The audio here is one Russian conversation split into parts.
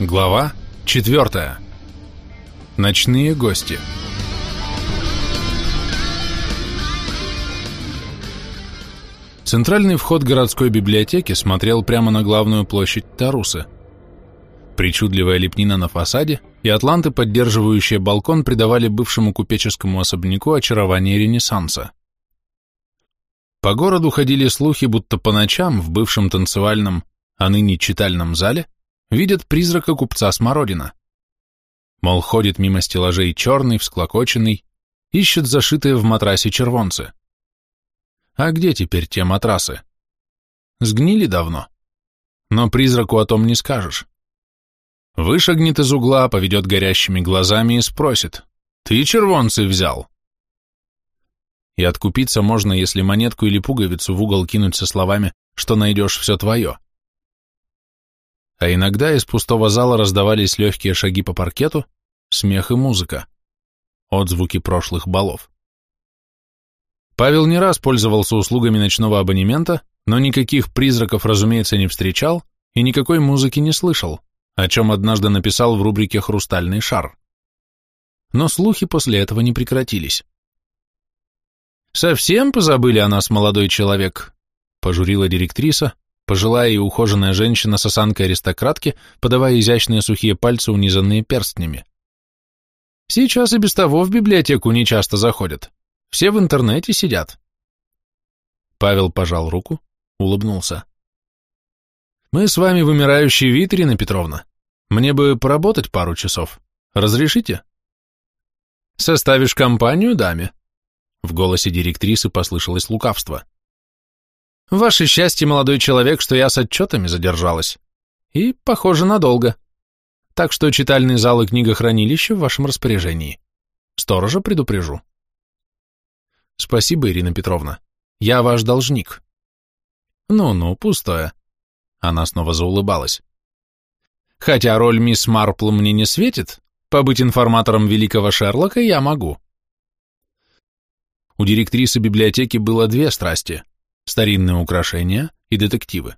Глава 4. Ночные гости. Центральный вход городской библиотеки смотрел прямо на главную площадь Тарусы. Причудливая лепнина на фасаде и атланты, поддерживающие балкон, придавали бывшему купеческому особняку очарование Ренессанса. По городу ходили слухи, будто по ночам в бывшем танцевальном, а ныне читальном зале видят призрака купца Смородина. Мол, ходит мимо стеллажей черный, всклокоченный, ищет зашитые в матрасе червонцы. А где теперь те матрасы? Сгнили давно. Но призраку о том не скажешь. Вышагнет из угла, поведет горящими глазами и спросит, «Ты червонцы взял?» И откупиться можно, если монетку или пуговицу в угол кинуть со словами, что найдешь все твое а иногда из пустого зала раздавались легкие шаги по паркету, смех и музыка, отзвуки прошлых балов. Павел не раз пользовался услугами ночного абонемента, но никаких призраков, разумеется, не встречал и никакой музыки не слышал, о чем однажды написал в рубрике «Хрустальный шар». Но слухи после этого не прекратились. «Совсем позабыли о нас, молодой человек», — пожурила директриса, пожилая и ухоженная женщина с осанкой аристократки, подавая изящные сухие пальцы, унизанные перстнями. Сейчас и без того в библиотеку не часто заходят. Все в интернете сидят. Павел пожал руку, улыбнулся. Мы с вами вымирающий вид, Петровна. Мне бы поработать пару часов. Разрешите? Составишь компанию даме? В голосе директрисы послышалось лукавство. Ваше счастье, молодой человек, что я с отчетами задержалась. И, похоже, надолго. Так что читальный зал и книгохранилище в вашем распоряжении. Сторожа предупрежу. Спасибо, Ирина Петровна. Я ваш должник. Ну-ну, пустое. Она снова заулыбалась. Хотя роль мисс Марпл мне не светит, побыть информатором великого Шерлока я могу. У директрисы библиотеки было две страсти — старинные украшения и детективы.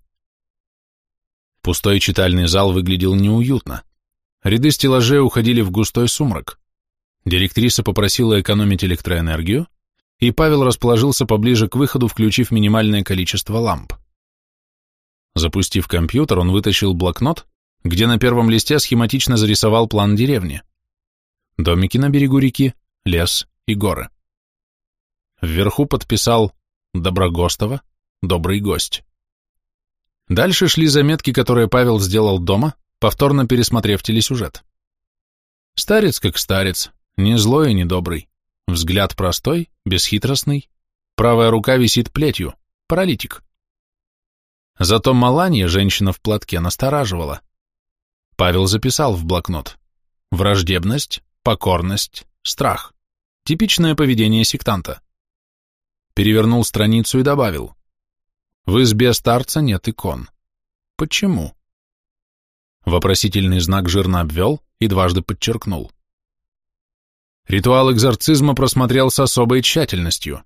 Пустой читальный зал выглядел неуютно. Ряды стеллажей уходили в густой сумрак. Директриса попросила экономить электроэнергию, и Павел расположился поближе к выходу, включив минимальное количество ламп. Запустив компьютер, он вытащил блокнот, где на первом листе схематично зарисовал план деревни. Домики на берегу реки, лес и горы. Вверху подписал Доброгостова, добрый гость. Дальше шли заметки, которые Павел сделал дома, повторно пересмотрев телесюжет. Старец как старец, не злой и не добрый, взгляд простой, бесхитростный, правая рука висит плетью, паралитик. Зато Маланья, женщина в платке, настораживала. Павел записал в блокнот. Враждебность, покорность, страх. Типичное поведение сектанта перевернул страницу и добавил. В избе старца нет икон. Почему? Вопросительный знак жирно обвел и дважды подчеркнул. Ритуал экзорцизма просмотрел с особой тщательностью.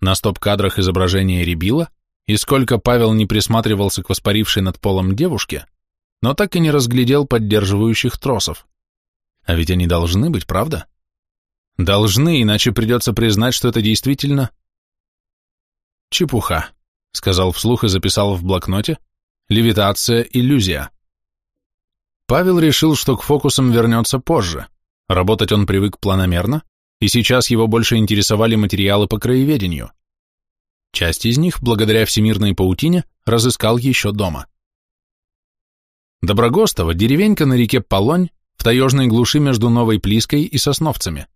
На стоп-кадрах изображение рябило, и сколько Павел не присматривался к воспарившей над полом девушке, но так и не разглядел поддерживающих тросов. А ведь они должны быть, правда? Должны, иначе придется признать, что это действительно Чепуха, сказал вслух и записал в блокноте. Левитация, иллюзия. Павел решил, что к фокусам вернется позже. Работать он привык планомерно, и сейчас его больше интересовали материалы по краеведению. Часть из них, благодаря всемирной паутине, разыскал еще дома. Доброгостово – деревенька на реке Полонь, в таежной глуши между Новой Плиской и Сосновцами.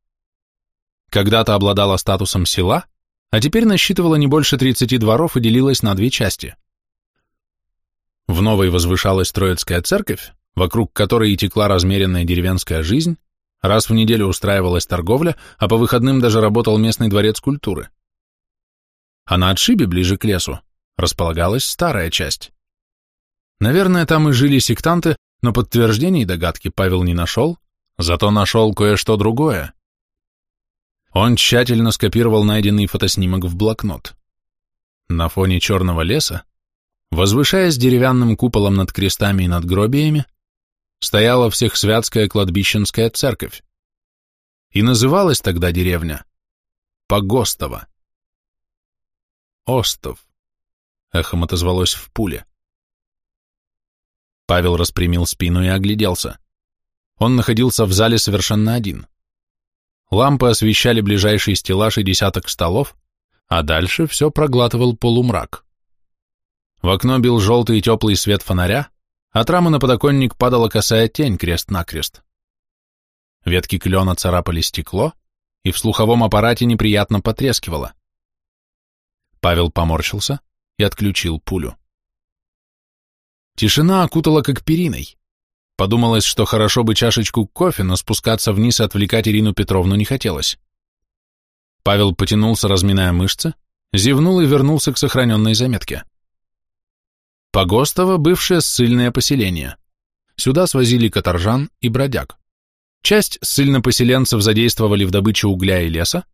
Когда-то обладала статусом села, а теперь насчитывала не больше 30 дворов и делилась на две части. В новой возвышалась Троицкая церковь, вокруг которой и текла размеренная деревенская жизнь, раз в неделю устраивалась торговля, а по выходным даже работал местный дворец культуры. А на отшибе, ближе к лесу, располагалась старая часть. Наверное, там и жили сектанты, но подтверждений догадки Павел не нашел, зато нашел кое-что другое. Он тщательно скопировал найденный фотоснимок в блокнот. На фоне черного леса, возвышаясь деревянным куполом над крестами и над гробиями, стояла Всехсвятская кладбищенская церковь. И называлась тогда деревня Погостово. Остов, эхом отозвалось в пуле. Павел распрямил спину и огляделся. Он находился в зале совершенно один. Лампы освещали ближайший стеллаж и десяток столов, а дальше все проглатывал полумрак. В окно бил желтый теплый свет фонаря, от рамы на подоконник падала косая тень крест-накрест. Ветки клена царапали стекло, и в слуховом аппарате неприятно потрескивало. Павел поморщился и отключил пулю. Тишина окутала как периной. Подумалось, что хорошо бы чашечку кофе, но спускаться вниз и отвлекать Ирину Петровну не хотелось. Павел потянулся, разминая мышцы, зевнул и вернулся к сохраненной заметке. Погостово – бывшее ссыльное поселение. Сюда свозили каторжан и бродяг. Часть ссыльнопоселенцев задействовали в добыче угля и леса,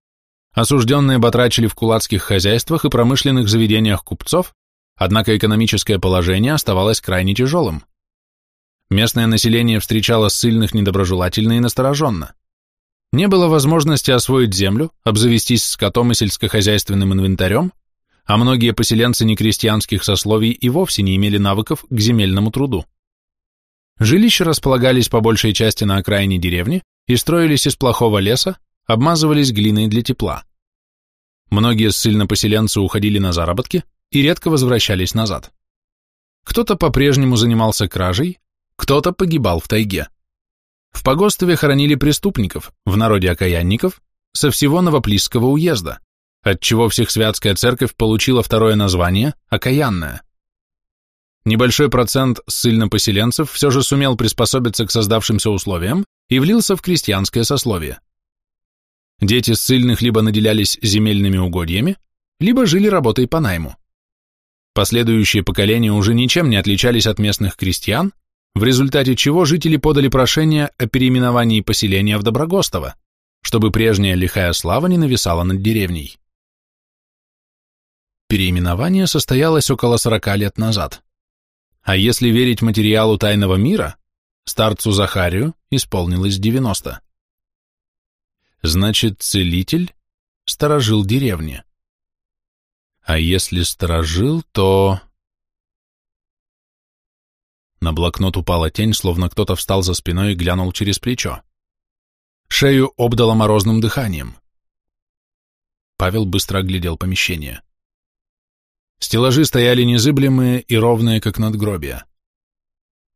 осужденные батрачили в кулацких хозяйствах и промышленных заведениях купцов, Однако экономическое положение оставалось крайне тяжелым. Местное население встречало ссыльных недоброжелательно и настороженно. Не было возможности освоить землю, обзавестись скотом и сельскохозяйственным инвентарем, а многие поселенцы некрестьянских сословий и вовсе не имели навыков к земельному труду. Жилища располагались по большей части на окраине деревни и строились из плохого леса, обмазывались глиной для тепла. Многие ссыльно-поселенцы уходили на заработки, и редко возвращались назад. Кто-то по-прежнему занимался кражей, кто-то погибал в тайге. В Погостове хоронили преступников, в народе окаянников, со всего Новоплисского уезда, отчего Всехсвятская церковь получила второе название – Окаянная. Небольшой процент ссыльно-поселенцев все же сумел приспособиться к создавшимся условиям и влился в крестьянское сословие. Дети ссыльных либо наделялись земельными угодьями, либо жили работой по найму. Последующие поколения уже ничем не отличались от местных крестьян, в результате чего жители подали прошение о переименовании поселения в Доброгостово, чтобы прежняя лихая слава не нависала над деревней. Переименование состоялось около 40 лет назад. А если верить материалу Тайного мира, старцу Захарию исполнилось 90. Значит, целитель сторожил деревни. А если сторожил, то... На блокнот упала тень, словно кто-то встал за спиной и глянул через плечо. Шею обдало морозным дыханием. Павел быстро оглядел помещение. Стеллажи стояли незыблемые и ровные, как надгробия.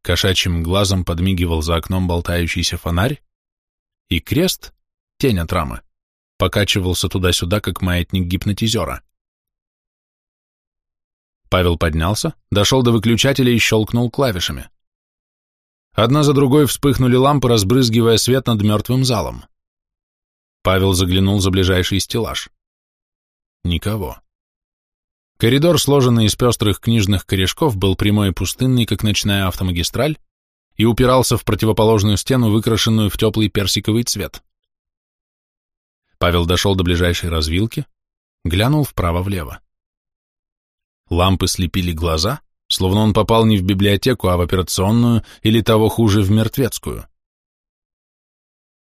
Кошачьим глазом подмигивал за окном болтающийся фонарь, и крест, тень от рамы, покачивался туда-сюда, как маятник гипнотизера. Павел поднялся, дошел до выключателя и щелкнул клавишами. Одна за другой вспыхнули лампы, разбрызгивая свет над мертвым залом. Павел заглянул за ближайший стеллаж. Никого. Коридор, сложенный из пестрых книжных корешков, был прямой и пустынный, как ночная автомагистраль, и упирался в противоположную стену, выкрашенную в теплый персиковый цвет. Павел дошел до ближайшей развилки, глянул вправо-влево. Лампы слепили глаза, словно он попал не в библиотеку, а в операционную или того хуже, в мертвецкую.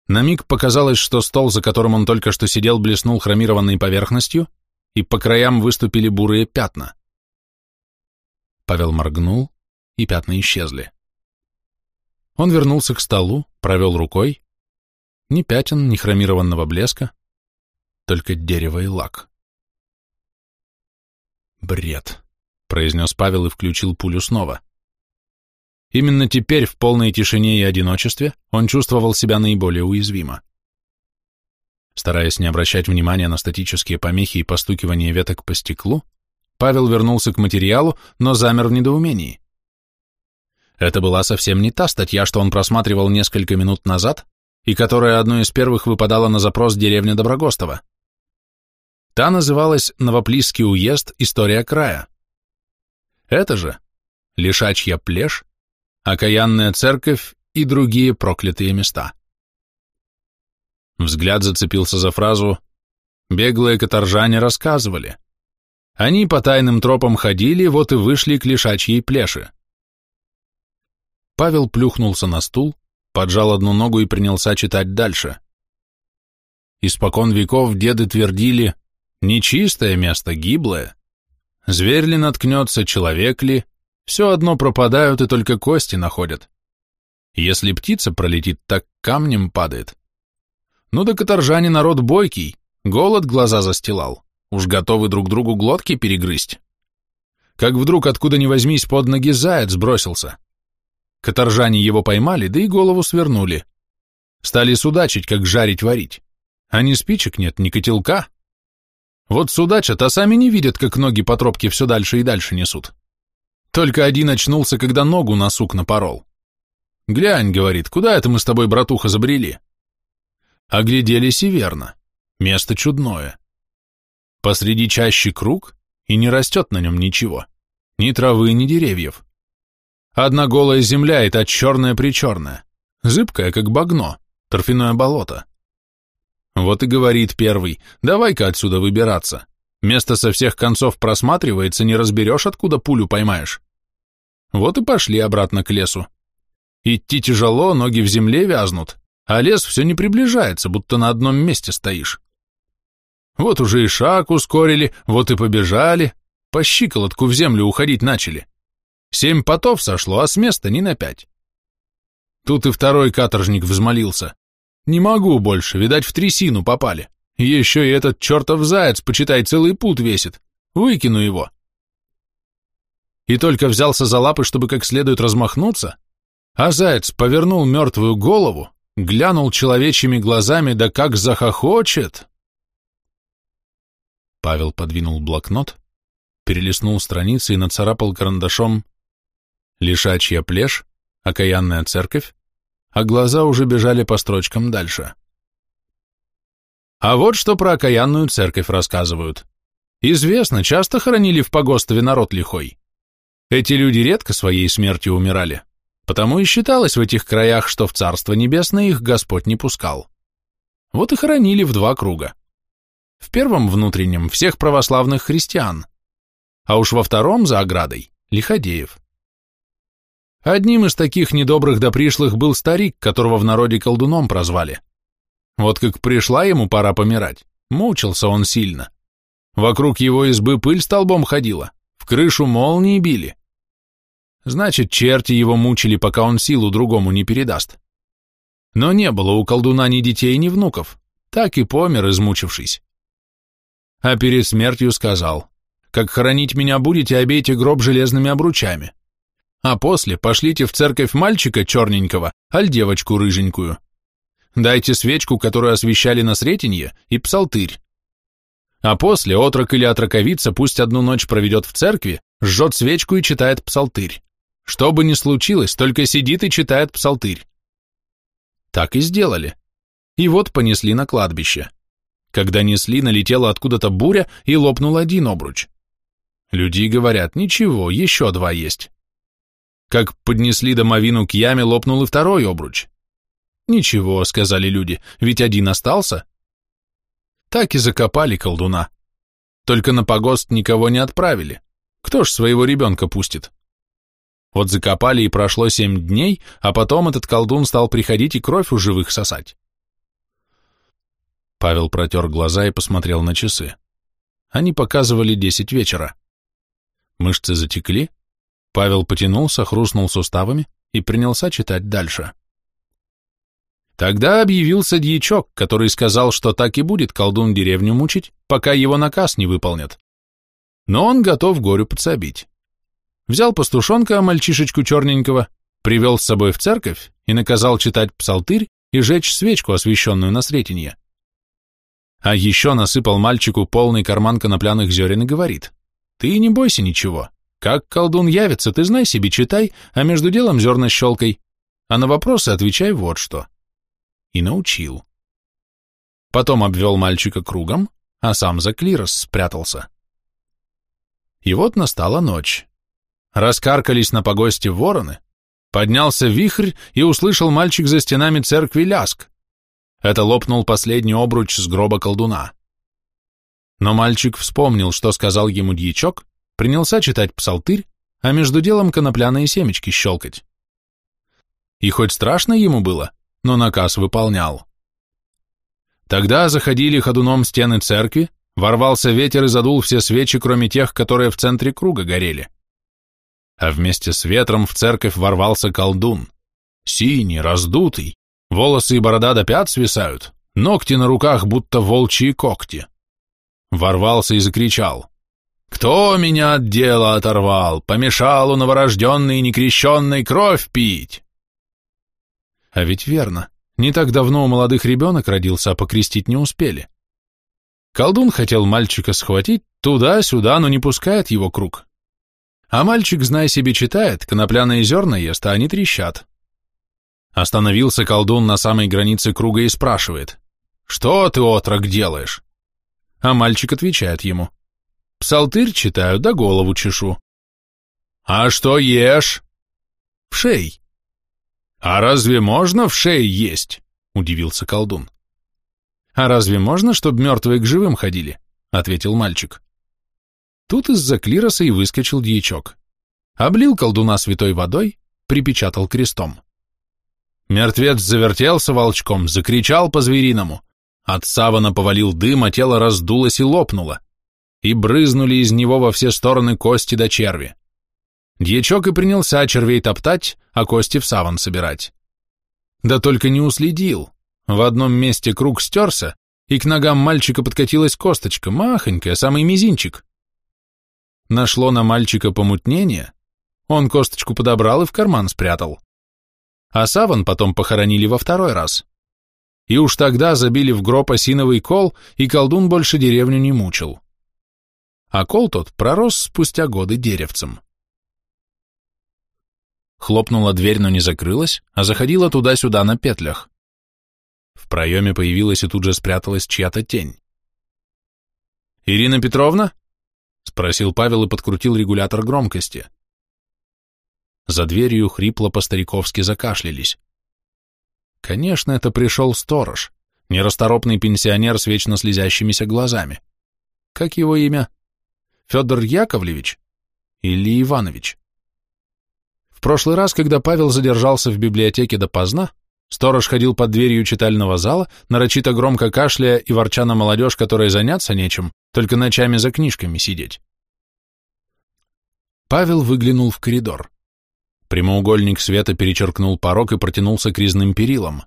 На миг показалось, что стол, за которым он только что сидел, блеснул хромированной поверхностью, и по краям выступили бурые пятна. Павел моргнул, и пятна исчезли. Он вернулся к столу, провел рукой. Ни пятен, ни хромированного блеска, только дерево и лак. «Бред», — произнес Павел и включил пулю снова. Именно теперь, в полной тишине и одиночестве, он чувствовал себя наиболее уязвимо. Стараясь не обращать внимания на статические помехи и постукивание веток по стеклу, Павел вернулся к материалу, но замер в недоумении. Это была совсем не та статья, что он просматривал несколько минут назад и которая одной из первых выпадала на запрос деревня Доброгостова. Та называлась «Новоплисский уезд. История края». Это же Лишачья плешь, Окаянная церковь и другие проклятые места. Взгляд зацепился за фразу «Беглые каторжане рассказывали». Они по тайным тропам ходили, вот и вышли к лишачьей плеши. Павел плюхнулся на стул, поджал одну ногу и принялся читать дальше. Испокон веков деды твердили, нечистое место, гиблое. Зверь ли наткнется, человек ли, все одно пропадают и только кости находят. Если птица пролетит, так камнем падает. Ну да каторжане народ бойкий, голод глаза застилал, уж готовы друг другу глотки перегрызть. Как вдруг откуда ни возьмись под ноги заяц бросился. Каторжане его поймали, да и голову свернули. Стали судачить, как жарить-варить. А ни спичек нет, ни котелка. Вот судачат, а сами не видят, как ноги по тропке все дальше и дальше несут. Только один очнулся, когда ногу на сук напорол. «Глянь», — говорит, — «куда это мы с тобой, братуха, забрели?» Огляделись и верно. Место чудное. Посреди чащи круг, и не растет на нем ничего. Ни травы, ни деревьев. Одна голая земля, и та черная-причерная. Зыбкая, как багно, торфяное болото. Вот и говорит первый, давай-ка отсюда выбираться. Место со всех концов просматривается, не разберешь, откуда пулю поймаешь. Вот и пошли обратно к лесу. Идти тяжело, ноги в земле вязнут, а лес все не приближается, будто на одном месте стоишь. Вот уже и шаг ускорили, вот и побежали, по щиколотку в землю уходить начали. Семь потов сошло, а с места ни на пять. Тут и второй каторжник взмолился. Не могу больше, видать, в трясину попали. Еще и этот чертов заяц, почитай, целый пут весит. Выкину его. И только взялся за лапы, чтобы как следует размахнуться, а заяц повернул мертвую голову, глянул человечьими глазами, да как захохочет. Павел подвинул блокнот, перелистнул страницы и нацарапал карандашом «Лишачья плешь», «Окаянная церковь», а глаза уже бежали по строчкам дальше. А вот что про окаянную церковь рассказывают. Известно, часто хоронили в погостове народ лихой. Эти люди редко своей смертью умирали, потому и считалось в этих краях, что в Царство Небесное их Господь не пускал. Вот и хоронили в два круга. В первом внутреннем всех православных христиан, а уж во втором за оградой – лиходеев. Одним из таких недобрых да пришлых был старик, которого в народе колдуном прозвали. Вот как пришла ему пора помирать, мучился он сильно. Вокруг его избы пыль столбом ходила, в крышу молнии били. Значит, черти его мучили, пока он силу другому не передаст. Но не было у колдуна ни детей, ни внуков, так и помер, измучившись. А перед смертью сказал, как хоронить меня будете, обейте гроб железными обручами а после пошлите в церковь мальчика черненького, аль девочку рыженькую. Дайте свечку, которую освещали на Сретенье, и псалтырь. А после отрок или отроковица пусть одну ночь проведет в церкви, жжет свечку и читает псалтырь. Что бы ни случилось, только сидит и читает псалтырь. Так и сделали. И вот понесли на кладбище. Когда несли, налетела откуда-то буря и лопнул один обруч. Люди говорят, ничего, еще два есть. Как поднесли домовину к яме, лопнул и второй обруч. «Ничего», — сказали люди, — «ведь один остался». Так и закопали колдуна. Только на погост никого не отправили. Кто ж своего ребенка пустит? Вот закопали и прошло семь дней, а потом этот колдун стал приходить и кровь у живых сосать. Павел протер глаза и посмотрел на часы. Они показывали десять вечера. Мышцы затекли, Павел потянулся, хрустнул суставами и принялся читать дальше. Тогда объявился дьячок, который сказал, что так и будет колдун деревню мучить, пока его наказ не выполнят. Но он готов горю подсобить. Взял пастушонка, мальчишечку черненького, привел с собой в церковь и наказал читать псалтырь и жечь свечку, освященную на сретенье. А еще насыпал мальчику полный карман конопляных зерен и говорит, «Ты не бойся ничего, как колдун явится, ты знай себе, читай, а между делом зерна щелкай, а на вопросы отвечай вот что. И научил. Потом обвел мальчика кругом, а сам за клирос спрятался. И вот настала ночь. Раскаркались на погосте вороны, поднялся вихрь и услышал мальчик за стенами церкви ляск. Это лопнул последний обруч с гроба колдуна. Но мальчик вспомнил, что сказал ему дьячок, принялся читать псалтырь, а между делом конопляные семечки щелкать. И хоть страшно ему было, но наказ выполнял. Тогда заходили ходуном стены церкви, ворвался ветер и задул все свечи, кроме тех, которые в центре круга горели. А вместе с ветром в церковь ворвался колдун. Синий, раздутый, волосы и борода до пят свисают, ногти на руках, будто волчьи когти. Ворвался и закричал. «Кто меня от дела оторвал? Помешал у новорожденной и некрещенной кровь пить!» А ведь верно, не так давно у молодых ребенок родился, а покрестить не успели. Колдун хотел мальчика схватить туда-сюда, но не пускает его круг. А мальчик, знай себе, читает, конопляные зерна ест, а они трещат. Остановился колдун на самой границе круга и спрашивает, «Что ты, отрок, делаешь?» А мальчик отвечает ему, «Псалтырь читаю, да голову чешу». «А что ешь?» «В шей». «А разве можно в шее есть?» — удивился колдун. «А разве можно, чтобы мертвые к живым ходили?» — ответил мальчик. Тут из-за клироса и выскочил дьячок. Облил колдуна святой водой, припечатал крестом. Мертвец завертелся волчком, закричал по-звериному. От савана повалил дым, а тело раздулось и лопнуло. И брызнули из него во все стороны кости до черви. Дьячок и принялся червей топтать, а кости в саван собирать. Да только не уследил. В одном месте круг стерся, и к ногам мальчика подкатилась косточка, махонькая, самый мизинчик. Нашло на мальчика помутнение, он косточку подобрал и в карман спрятал. А саван потом похоронили во второй раз. И уж тогда забили в гроб осиновый кол, и колдун больше деревню не мучил. А кол тот пророс спустя годы деревцем. Хлопнула дверь, но не закрылась, а заходила туда-сюда на петлях. В проеме появилась и тут же спряталась чья-то тень. «Ирина Петровна?» — спросил Павел и подкрутил регулятор громкости. За дверью хрипло по-стариковски закашлялись. Конечно, это пришел сторож, нерасторопный пенсионер с вечно слезящимися глазами. Как его имя? Федор Яковлевич? Или Иванович? В прошлый раз, когда Павел задержался в библиотеке допоздна, сторож ходил под дверью читального зала, нарочито громко кашляя и ворча на молодежь, которой заняться нечем, только ночами за книжками сидеть. Павел выглянул в коридор. Прямоугольник света перечеркнул порог и протянулся к резным перилам.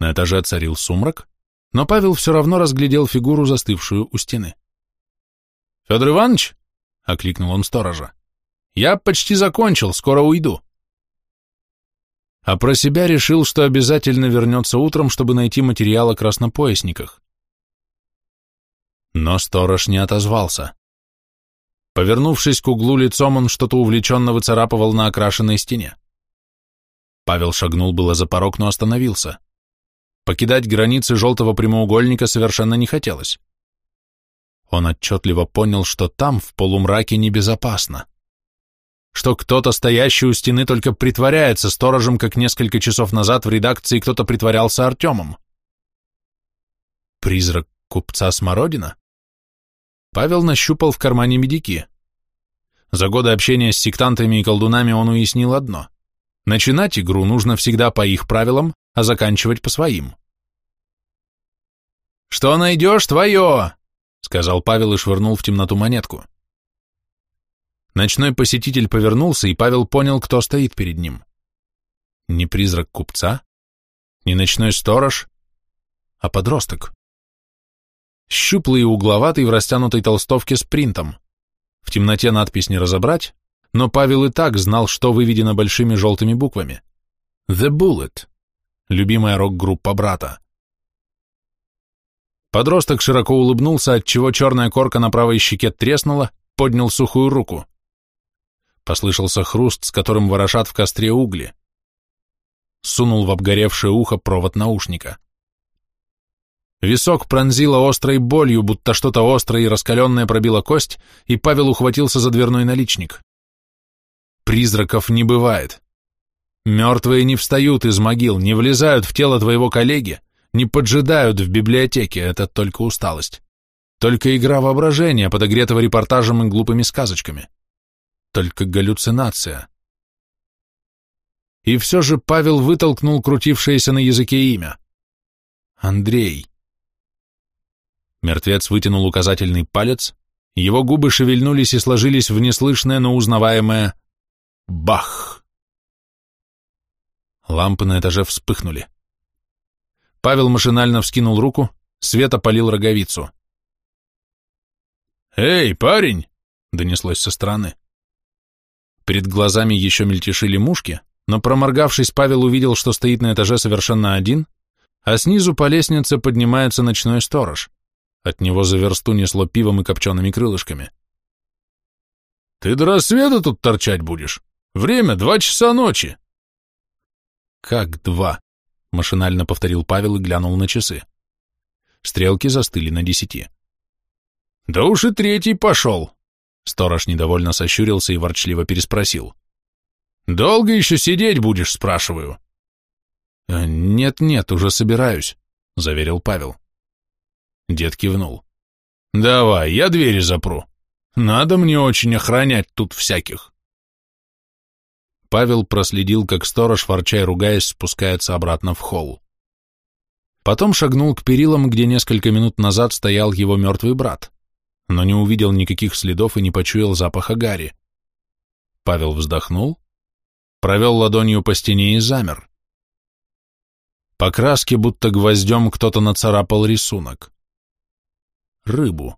На этаже царил сумрак, но Павел все равно разглядел фигуру, застывшую у стены. «Федор Иванович?» — окликнул он сторожа. Я почти закончил, скоро уйду. А про себя решил, что обязательно вернется утром, чтобы найти материал о краснопоясниках. Но сторож не отозвался. Повернувшись к углу лицом, он что-то увлеченно выцарапывал на окрашенной стене. Павел шагнул было за порог, но остановился. Покидать границы желтого прямоугольника совершенно не хотелось. Он отчетливо понял, что там, в полумраке, небезопасно что кто-то, стоящий у стены, только притворяется сторожем, как несколько часов назад в редакции кто-то притворялся Артемом. Призрак купца Смородина? Павел нащупал в кармане медики. За годы общения с сектантами и колдунами он уяснил одно. Начинать игру нужно всегда по их правилам, а заканчивать по своим. «Что найдешь, твое!» — сказал Павел и швырнул в темноту монетку. Ночной посетитель повернулся, и Павел понял, кто стоит перед ним. Не призрак купца, не ночной сторож, а подросток. Щуплый и угловатый в растянутой толстовке с принтом. В темноте надпись не разобрать, но Павел и так знал, что выведено большими желтыми буквами. «The Bullet» — любимая рок-группа брата. Подросток широко улыбнулся, отчего черная корка на правой щеке треснула, поднял сухую руку. Послышался хруст, с которым ворошат в костре угли. Сунул в обгоревшее ухо провод наушника. Висок пронзило острой болью, будто что-то острое и раскаленное пробило кость, и Павел ухватился за дверной наличник. Призраков не бывает. Мертвые не встают из могил, не влезают в тело твоего коллеги, не поджидают в библиотеке, это только усталость. Только игра воображения, подогретого репортажем и глупыми сказочками только галлюцинация. и все же Павел вытолкнул крутившееся на языке имя. Андрей. Мертвец вытянул указательный палец, его губы шевельнулись и сложились в неслышное, но узнаваемое «бах». Лампы на этаже вспыхнули. Павел машинально вскинул руку, свет опалил роговицу. «Эй, парень!» — донеслось со стороны. Перед глазами еще мельтешили мушки, но проморгавшись, Павел увидел, что стоит на этаже совершенно один, а снизу по лестнице поднимается ночной сторож. От него за версту несло пивом и копчеными крылышками. «Ты до рассвета тут торчать будешь? Время два часа ночи!» «Как два?» — машинально повторил Павел и глянул на часы. Стрелки застыли на десяти. «Да уж и третий пошел!» Сторож недовольно сощурился и ворчливо переспросил. «Долго еще сидеть будешь?» — спрашиваю. «Э, «Нет-нет, уже собираюсь», — заверил Павел. Дед кивнул. «Давай, я двери запру. Надо мне очень охранять тут всяких». Павел проследил, как сторож, ворча и ругаясь, спускается обратно в холл. Потом шагнул к перилам, где несколько минут назад стоял его мертвый брат, но не увидел никаких следов и не почуял запаха гари. Павел вздохнул, провел ладонью по стене и замер. По краске, будто гвоздем, кто-то нацарапал рисунок. Рыбу.